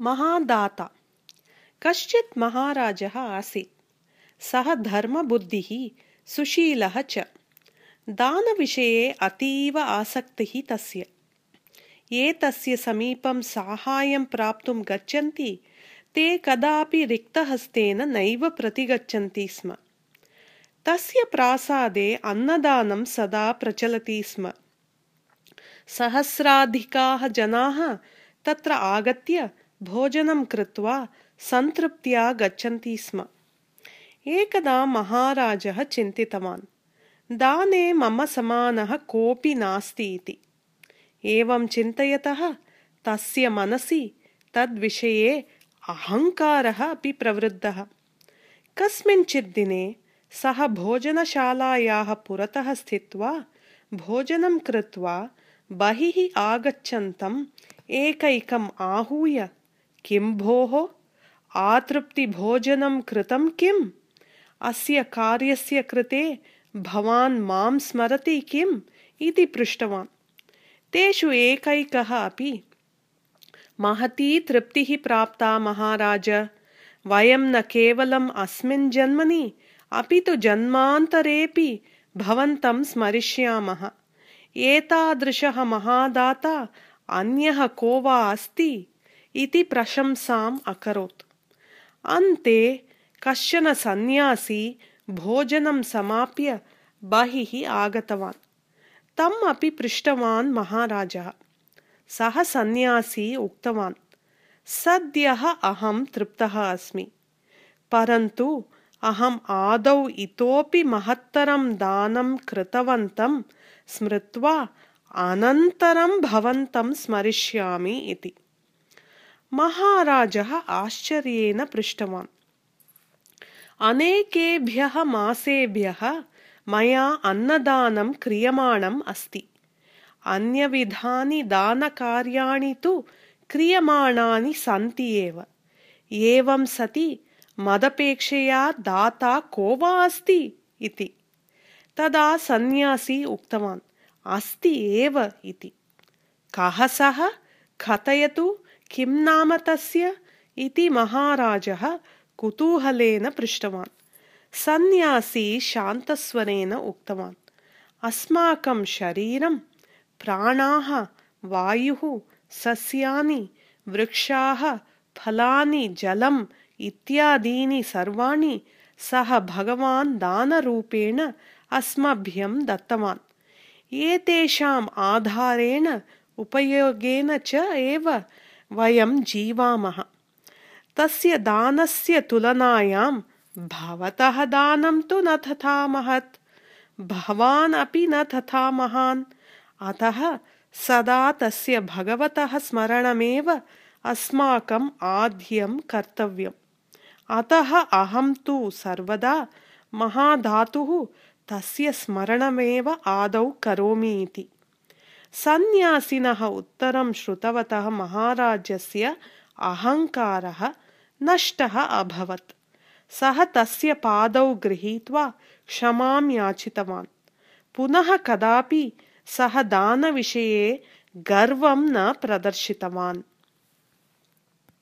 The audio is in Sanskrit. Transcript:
महादाता। कश्चित् महाराजः आसीत्। सः धर्मबुद्धिः सुशीलः च। दानविषये अतीव आसक्तिः तस्य। ये तस्य समीपं साहाय्यं प्राप्तुं गच्छन्ति ते कदापि रिक्तहस्तेन नैव प्रतिगच्छन्ति स्म। तस्य प्रासादे अन्नदानं सदा प्रचलति स्म। सहस्राधिकाः जनाः तत्र आगत्य भोजनं कृत्वा सन्तृप्त्या गच्छन्ति स्म। एकदा महाराजः चिन्तितवान् दाने मम समानः कोऽपि नास्ति इति। एवं चिन्तयतः तस्य मनसि तद्विषये अहङ्कारः अपि प्रवृद्धः। कस्मिंश्चित् दिने सः भोजनशालायाः पुरतः स्थित्वा भोजनं कृत्वा बहिः आगच्छन्तम् एकैकम् आहूय किं भोः? आतृप्तिभोजनं कृतं किम्? अस्य कार्यस्य कृते भवान् माँ स्मरति किम् इति पृष्टवान्। तेषु एकैकः अपि, महती तृप्तिः प्राप्ता महाराज, वयं न केवलम् अस्मिन् जन्मनि, अपि तु जन्मान्तरेऽपि भवन्तं स्मरिष्यामः। एतादृशः महादाता अन्यः को वा अस्ति? इति प्रशंसाम् अकरोत्। अन्ते कश्चन सन्न्यासी भोजनं समाप्य बहिः आगतवान्। तम् अपि पृष्टवान् महाराजः। सः सन्न्यासी उक्तवान् सद्यः अहं तृप्तः अस्मि। परन्तु अहम् आदौ इतोपि महत्तरं दानं कृतवन्तं स्मृत्वा अनन्तरं भवन्तं स्मरिष्यामि इति महाराजः आश्चर्येण पृष्टवान्। अनेकेभ्यः मासेभ्यः मया अन्नदानं क्रियमाणम् अस्ति। अन्यविधानि दानकार्याणि तु क्रियमाणानि सन्ति एव। एवं सति मदपेक्षया दाता को वा अस्ति इति। तदा सन्न्यासी उक्तवान् अस्ति एव इति। कः सः कथयतु किं नाम तस्य? इति महाराजः कुतूहलेन पृष्टवान्। सन्न्यासी शान्तस्वरेण उक्तवान्। अस्माकं शरीरं प्राणाः वायुः सस्यानि वृक्षाः फलानि जलम् इत्यादीनि सर्वाणि सः भगवान् दानरूपेण अस्मभ्यं दत्तवान्। एतेषाम् आधारेण उपयोगेन च एव वयं जीवामः। तस्य दानस्य तुलनायां भवतः दानं तु न तथा महत्। भवान् अपि न तथा महान्। अतः सदा तस्य भगवतः स्मरणमेव अस्माकम् आद्यं कर्तव्यम्। अतः अहं तु सर्वदा महाधातुः तस्य स्मरणमेव आदौ करोमि इति सन्न्यासिनः उत्तरं श्रुतवतः महाराजस्य अहङ्कारः नष्टः अभवत्। सः तस्य पादौ गृहीत्वा क्षमां याचितवान्। पुनः कदापि सः दानविषये गर्वं न प्रदर्शितवान्